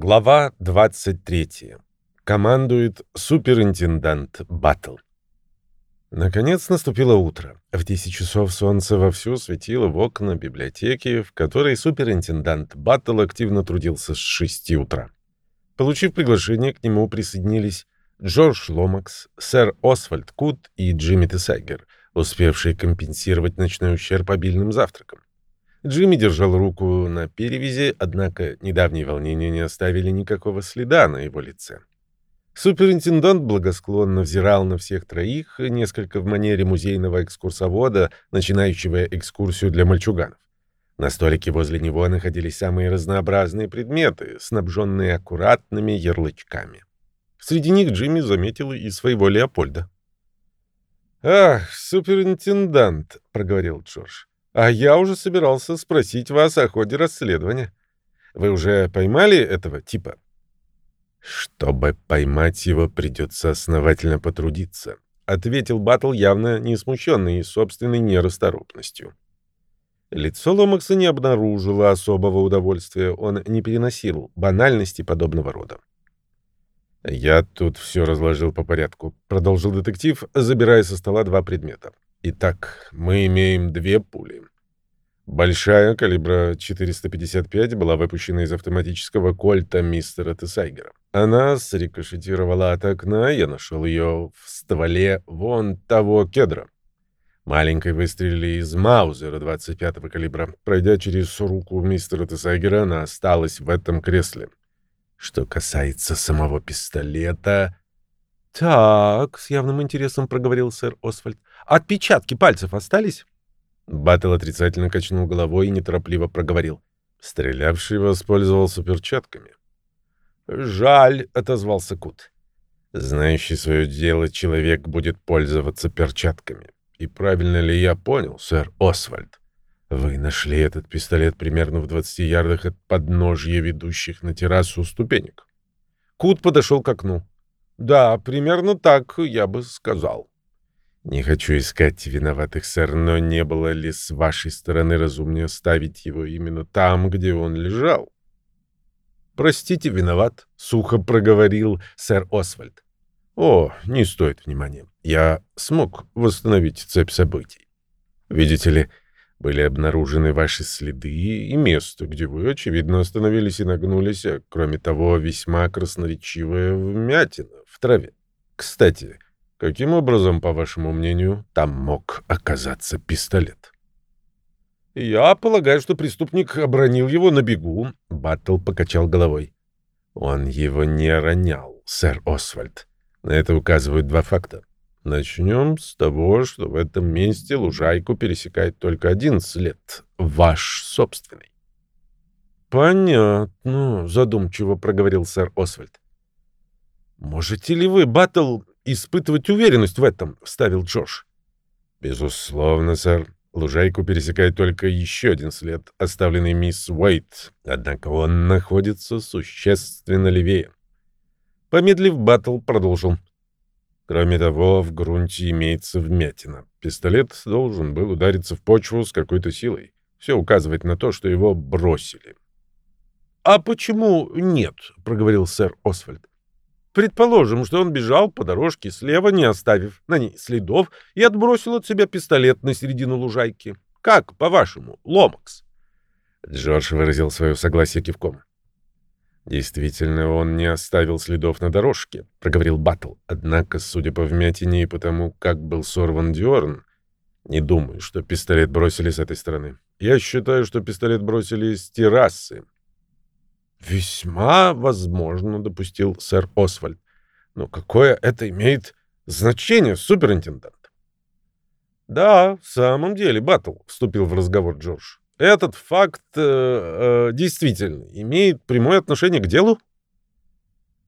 Глава 23. Командует суперинтендант Баттл. Наконец наступило утро. В 10 часов солнце вовсю светило в окна библиотеки, в которой суперинтендант Баттл активно трудился с 6 утра. Получив приглашение, к нему присоединились Джордж Ломакс, сэр Освальд Кут и Джимми Тесайгер, успевшие компенсировать ночной ущерб обильным завтраком. Джимми держал руку на перевязи, однако недавние волнения не оставили никакого следа на его лице. Суперинтендант благосклонно взирал на всех троих, несколько в манере музейного экскурсовода, начинающего экскурсию для мальчуганов. На столике возле него находились самые разнообразные предметы, снабженные аккуратными ярлычками. Среди них Джимми заметил и своего Леопольда. «Ах, суперинтендант», — проговорил Джордж, — «а я уже собирался спросить вас о ходе расследования. Вы уже поймали этого типа?» «Чтобы поймать его, придется основательно потрудиться», — ответил Баттл, явно не смущенный собственной нерасторопностью. Лицо Ломакса не обнаружило особого удовольствия, он не переносил банальности подобного рода. «Я тут все разложил по порядку», — продолжил детектив, забирая со стола два предмета. «Итак, мы имеем две пули. Большая, калибра 455, была выпущена из автоматического кольта мистера Тесайгера. Она срикошетировала от окна, я нашел ее в стволе вон того кедра. Маленькой выстрелили из Маузера 25-го калибра. Пройдя через руку мистера Тесайгера, она осталась в этом кресле. Что касается самого пистолета... «Так», — с явным интересом проговорил сэр Освальд, — «отпечатки пальцев остались?» Баттл отрицательно качнул головой и неторопливо проговорил. Стрелявший воспользовался перчатками. «Жаль», — отозвался Кут. «Знающий свое дело человек будет пользоваться перчатками. И правильно ли я понял, сэр Освальд? Вы нашли этот пистолет примерно в 20 ярдах от подножья ведущих на террасу ступенек?» Кут подошел к окну. «Да, примерно так я бы сказал». Не хочу искать виноватых, сэр, но не было ли с вашей стороны разумнее оставить его именно там, где он лежал? Простите, виноват, сухо проговорил сэр Освальд. О, не стоит внимания. Я смог восстановить цепь событий. Видите ли, были обнаружены ваши следы и место, где вы, очевидно, остановились и нагнулись, а кроме того, весьма красноречивая вмятина в траве. Кстати, Каким образом, по вашему мнению, там мог оказаться пистолет? Я полагаю, что преступник обронил его на бегу. Баттл покачал головой. Он его не ронял, сэр Освальд. На это указывают два факта. Начнем с того, что в этом месте лужайку пересекает только один след — ваш собственный. «Понятно», — задумчиво проговорил сэр Освальд. «Можете ли вы, Баттл, испытывать уверенность в этом», — вставил Джош. «Безусловно, сэр. Лужайку пересекает только еще один след, оставленный мисс Уэйт, однако он находится существенно левее». Помедлив, Баттл продолжил. Кроме того, в грунте имеется вмятина. Пистолет должен был удариться в почву с какой-то силой. Все указывает на то, что его бросили. — А почему нет? — проговорил сэр Освальд. Предположим, что он бежал по дорожке слева, не оставив на ней следов, и отбросил от себя пистолет на середину лужайки. Как, по-вашему, Ломакс? Джордж выразил свое согласие кивком. «Действительно, он не оставил следов на дорожке», — проговорил Баттл. «Однако, судя по вмятине и потому, как был сорван Дёрн, не думаю, что пистолет бросили с этой стороны. Я считаю, что пистолет бросили с террасы. «Весьма возможно», — допустил сэр Освальд. «Но какое это имеет значение, суперинтендант?» «Да, в самом деле, Баттл», — вступил в разговор Джордж. «Этот факт э, э, действительно имеет прямое отношение к делу?»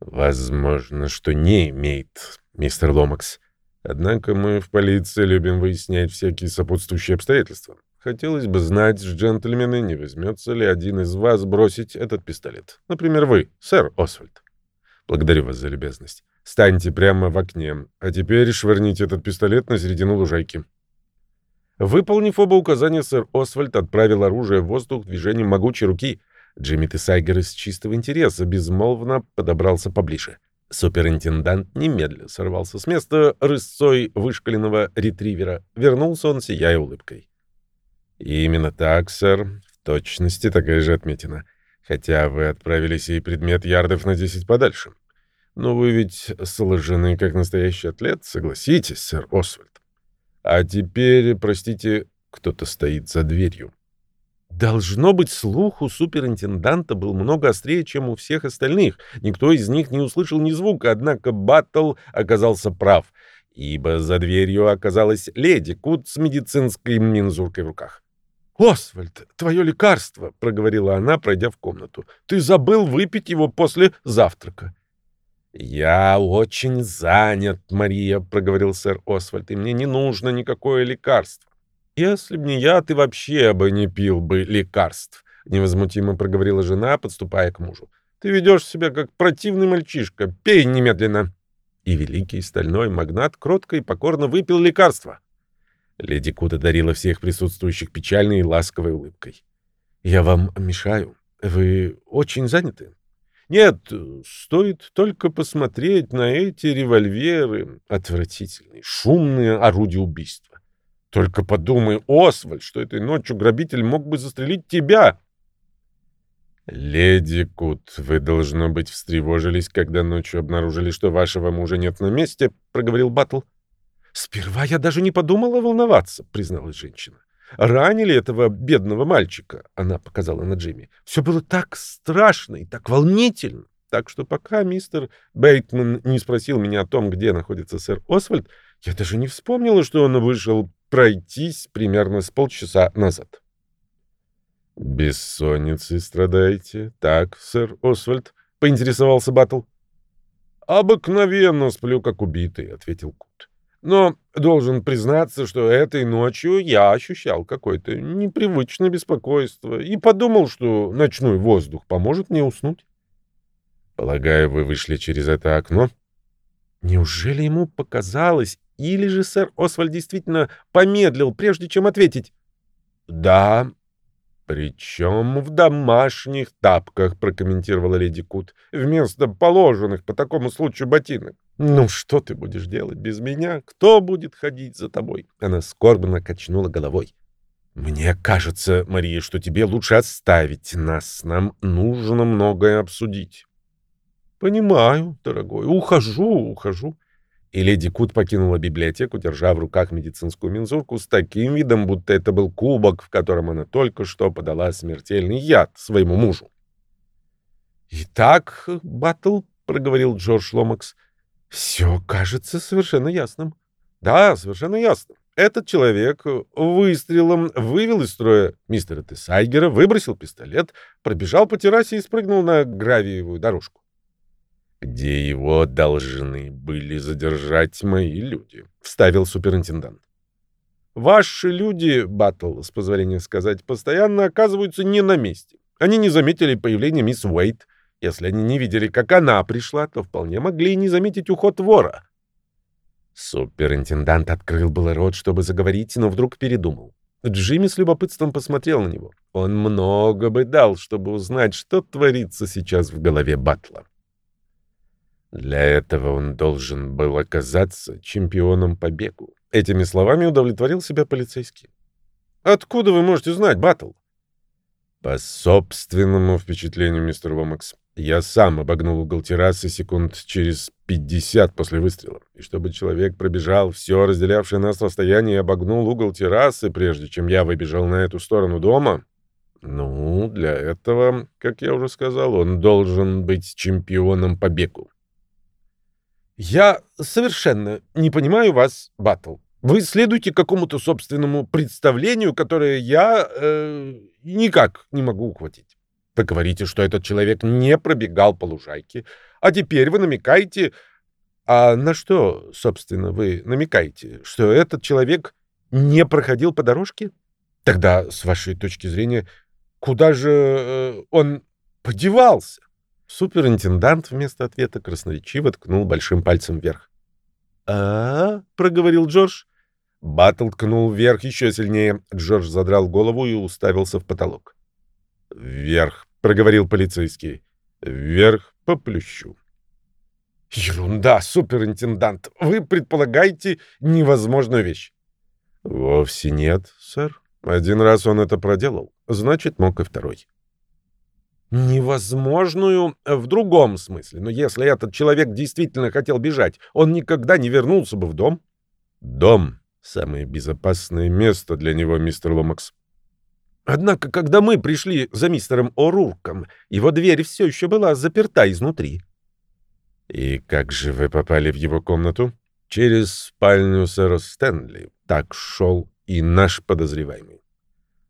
«Возможно, что не имеет, мистер Ломакс. Однако мы в полиции любим выяснять всякие сопутствующие обстоятельства. Хотелось бы знать, джентльмены, не возьмется ли один из вас бросить этот пистолет. Например, вы, сэр Освальд. Благодарю вас за любезность. Станьте прямо в окне, а теперь швырните этот пистолет на середину лужайки. Выполнив оба указания, сэр Освальд отправил оружие в воздух движением могучей руки. Джимми Тесайгер из чистого интереса безмолвно подобрался поближе. Суперинтендант немедленно сорвался с места рысцой вышкаленного ретривера. Вернулся он, сияя улыбкой. «Именно так, сэр. В точности такая же отметина. Хотя вы отправили сей предмет ярдов на десять подальше. Но вы ведь сложены как настоящий атлет, согласитесь, сэр Освальд. А теперь, простите, кто-то стоит за дверью». Должно быть, слух у суперинтенданта был много острее, чем у всех остальных. Никто из них не услышал ни звука, однако Баттл оказался прав, ибо за дверью оказалась леди Кут с медицинской мензуркой в руках. «Освальд, твое лекарство!» — проговорила она, пройдя в комнату. «Ты забыл выпить его после завтрака». «Я очень занят, Мария», — проговорил сэр Освальд, — «и мне не нужно никакое лекарство». «Если б не я, ты вообще бы не пил бы лекарств», — невозмутимо проговорила жена, подступая к мужу. «Ты ведешь себя как противный мальчишка. Пей немедленно». И великий стальной магнат кротко и покорно выпил лекарство. Леди Кут одарила всех присутствующих печальной и ласковой улыбкой. «Я вам мешаю. Вы очень заняты?» «Нет, стоит только посмотреть на эти револьверы. Отвратительные, шумные орудия убийства. Только подумай, Освальд, что этой ночью грабитель мог бы застрелить тебя. Леди Кут, вы, должно быть, встревожились, когда ночью обнаружили, что вашего мужа нет на месте, проговорил Баттл. Сперва я даже не подумала волноваться, призналась женщина. Ранили этого бедного мальчика, она показала на Джимми. Все было так страшно и так волнительно. Так что пока мистер Бейтман не спросил меня о том, где находится сэр Освальд, я даже не вспомнила, что он вышел пройтись примерно с полчаса назад. «Бессонницей страдаете? Так, сэр Освальд?» — поинтересовался Баттл. «Обыкновенно сплю, как убитый», — ответил Кут. «Но должен признаться, что этой ночью я ощущал какое-то непривычное беспокойство и подумал, что ночной воздух поможет мне уснуть». «Полагаю, вы вышли через это окно?» Неужели ему показалось, или же сэр Освальд действительно помедлил, прежде чем ответить? «Да, причем в домашних тапках», — прокомментировала леди Кут, «вместо положенных по такому случаю ботинок». «Ну, что ты будешь делать без меня? Кто будет ходить за тобой?» Она скорбно качнула головой. «Мне кажется, Мария, что тебе лучше оставить нас. Нам нужно многое обсудить». «Понимаю, дорогой. Ухожу, ухожу». И леди Кут покинула библиотеку, держа в руках медицинскую мензурку с таким видом, будто это был кубок, в котором она только что подала смертельный яд своему мужу. «Итак, Баттл», — проговорил Джордж Ломакс, — «все кажется совершенно ясным». «Да, совершенно ясно. Этот человек выстрелом вывел из строя мистера Тесайгера, выбросил пистолет, пробежал по террасе и спрыгнул на гравиевую дорожку где его должны были задержать мои люди», — вставил суперинтендант. «Ваши люди, Баттл, с позволения сказать, постоянно оказываются не на месте. Они не заметили появления мисс Уэйт. Если они не видели, как она пришла, то вполне могли и не заметить уход вора». Суперинтендант открыл было рот, чтобы заговорить, но вдруг передумал. Джимми с любопытством посмотрел на него. Он много бы дал, чтобы узнать, что творится сейчас в голове Батла. Для этого он должен был оказаться чемпионом по бегу. Этими словами удовлетворил себя полицейский. «Откуда вы можете знать, Баттл?» «По собственному впечатлению, мистер Ломакс. Я сам обогнул угол террасы секунд через пятьдесят после выстрела. И чтобы человек пробежал все разделявшее нас расстояние и обогнул угол террасы, прежде чем я выбежал на эту сторону дома, ну, для этого, как я уже сказал, он должен быть чемпионом по бегу. «Я совершенно не понимаю вас, Баттл. Вы следуете какому-то собственному представлению, которое я э, никак не могу ухватить. Вы говорите, что этот человек не пробегал по лужайке, а теперь вы намекаете... А на что, собственно, вы намекаете? Что этот человек не проходил по дорожке? Тогда, с вашей точки зрения, куда же э, он подевался? Суперинтендант вместо ответа красноречиво ткнул большим пальцем вверх. а, проговорил Джордж. Баттл ткнул вверх еще сильнее. Джордж задрал голову и уставился в потолок. «Вверх», — проговорил полицейский. «Вверх по плющу». «Ерунда, суперинтендант! Вы предполагаете невозможную вещь!» «Вовсе нет, сэр. Один раз он это проделал, значит, мог и второй». «Невозможную в другом смысле. Но если этот человек действительно хотел бежать, он никогда не вернулся бы в дом?» «Дом — самое безопасное место для него, мистер Ломакс». «Однако, когда мы пришли за мистером О'Рурком, его дверь все еще была заперта изнутри». «И как же вы попали в его комнату?» «Через спальню сэра Стэнли. Так шел и наш подозреваемый».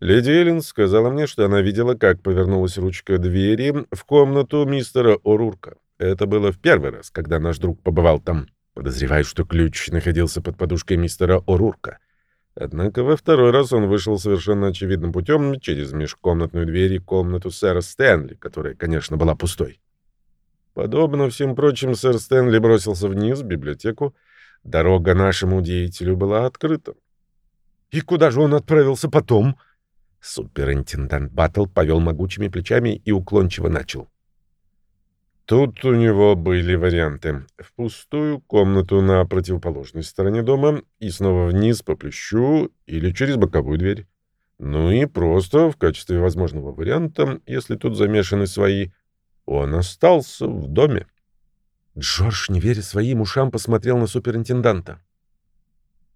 Леди Эллен сказала мне, что она видела, как повернулась ручка двери в комнату мистера О'Рурка. Это было в первый раз, когда наш друг побывал там. Подозреваю, что ключ находился под подушкой мистера О'Рурка. Однако во второй раз он вышел совершенно очевидным путем через межкомнатную дверь и комнату сэра Стэнли, которая, конечно, была пустой. Подобно всем прочим, сэр Стэнли бросился вниз в библиотеку. Дорога нашему деятелю была открыта. «И куда же он отправился потом?» Суперинтендант Баттл повел могучими плечами и уклончиво начал. Тут у него были варианты. В пустую комнату на противоположной стороне дома и снова вниз по плющу или через боковую дверь. Ну и просто в качестве возможного варианта, если тут замешаны свои, он остался в доме. Джордж, не веря своим ушам, посмотрел на суперинтенданта.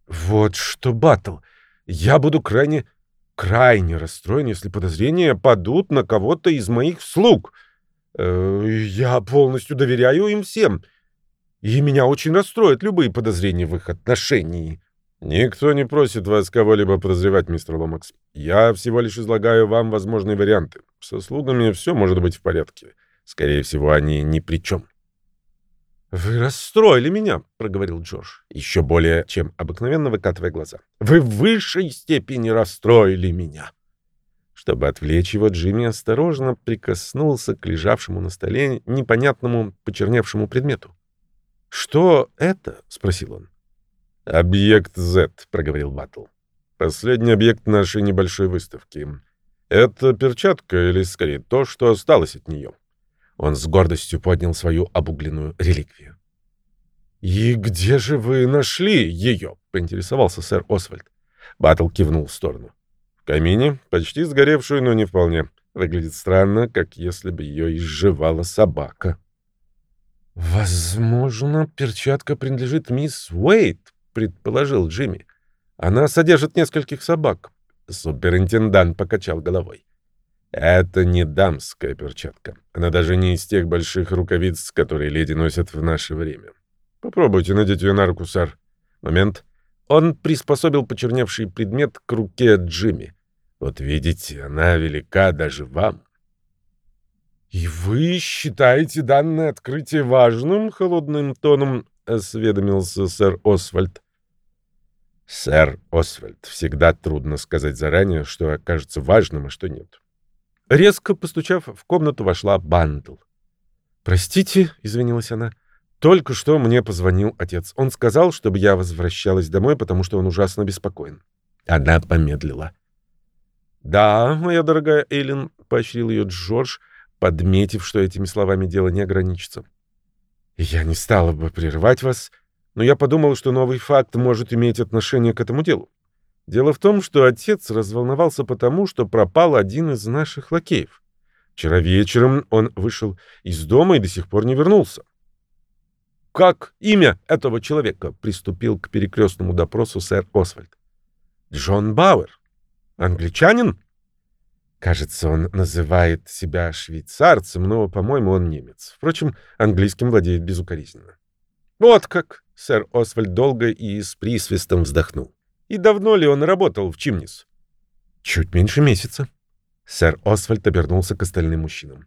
«Вот что, Баттл, я буду крайне, крайне расстроен, если подозрения падут на кого-то из моих слуг. Э, я полностью доверяю им всем, и меня очень расстроят любые подозрения в их отношении». «Никто не просит вас кого-либо подозревать, мистер Ломакс. Я всего лишь излагаю вам возможные варианты. Со слугами все может быть в порядке. Скорее всего, они ни при чем. «Вы расстроили меня», — проговорил Джордж, еще более, чем обыкновенно выкатывая глаза. «Вы в высшей степени расстроили меня». Чтобы отвлечь его, Джимми осторожно прикоснулся к лежавшему на столе непонятному почерневшему предмету. «Что это?» — спросил он. «Объект Z», — проговорил Баттл. «Последний объект нашей небольшой выставки. Это перчатка, или скорее то, что осталось от нее. Он с гордостью поднял свою обугленную реликвию. «И где же вы нашли ее?» — поинтересовался сэр Освальд. Баттл кивнул в сторону. «В камине, почти сгоревшую, но не вполне. Выглядит странно, как если бы ее изживала собака». «Возможно, перчатка принадлежит мисс Уэйт», — предположил Джимми. «Она содержит нескольких собак». Суперинтендант покачал головой. Это не дамская перчатка. Она даже не из тех больших рукавиц, которые леди носят в наше время. Попробуйте надеть ее на руку, сэр. Момент. Он приспособил почерневший предмет к руке Джимми. Вот видите, она велика даже вам. «И вы считаете данное открытие важным?» — холодным тоном осведомился сэр Освальд. «Сэр Освальд, всегда трудно сказать заранее, что окажется важным, а что нет. Резко постучав, в комнату вошла Бандл. «Простите», — извинилась она, — «только что мне позвонил отец. Он сказал, чтобы я возвращалась домой, потому что он ужасно беспокоен». Она помедлила. «Да, моя дорогая Эйлин», — поощрил ее Джордж, подметив, что этими словами дело не ограничится. «Я не стала бы прерывать вас, но я подумал, что новый факт может иметь отношение к этому делу. Дело в том, что отец разволновался потому, что пропал один из наших лакеев. Вчера вечером он вышел из дома и до сих пор не вернулся. «Как имя этого человека?» — приступил к перекрестному допросу сэр Освальд. «Джон Бауэр. Англичанин?» Кажется, он называет себя швейцарцем, но, по-моему, он немец. Впрочем, английским владеет безукоризненно. «Вот как!» — сэр Освальд долго и с присвистом вздохнул. И давно ли он работал в Чимнис? Чуть меньше месяца. Сэр Освальд обернулся к остальным мужчинам.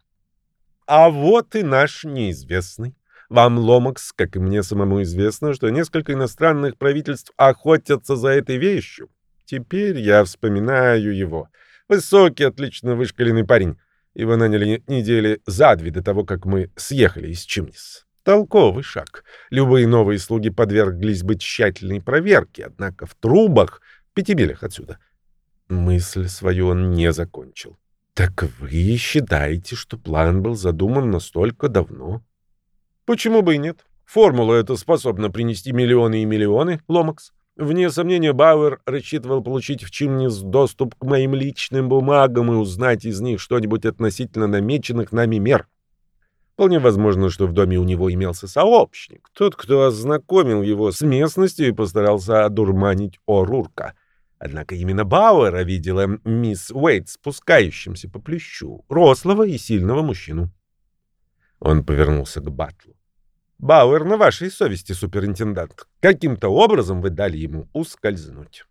А вот и наш неизвестный. Вам, Ломакс, как и мне самому известно, что несколько иностранных правительств охотятся за этой вещью. Теперь я вспоминаю его. Высокий, отлично вышкаленный парень. Его наняли недели за две до того, как мы съехали из Чимнис. Толковый шаг. Любые новые слуги подверглись бы тщательной проверке, однако в трубах, в пяти милях отсюда. Мысль свою он не закончил. Так вы считаете, что план был задуман настолько давно? Почему бы и нет? Формула эта способна принести миллионы и миллионы, Ломакс. Вне сомнения, Бауэр рассчитывал получить в Чимнис доступ к моим личным бумагам и узнать из них что-нибудь относительно намеченных нами мер. Вполне возможно, что в доме у него имелся сообщник, тот, кто ознакомил его с местностью и постарался одурманить О'Рурка. Однако именно Бауэра видела мисс Уэйт спускающимся по плющу, рослого и сильного мужчину. Он повернулся к Батлу. Бауэр на вашей совести, суперинтендант. Каким-то образом вы дали ему ускользнуть.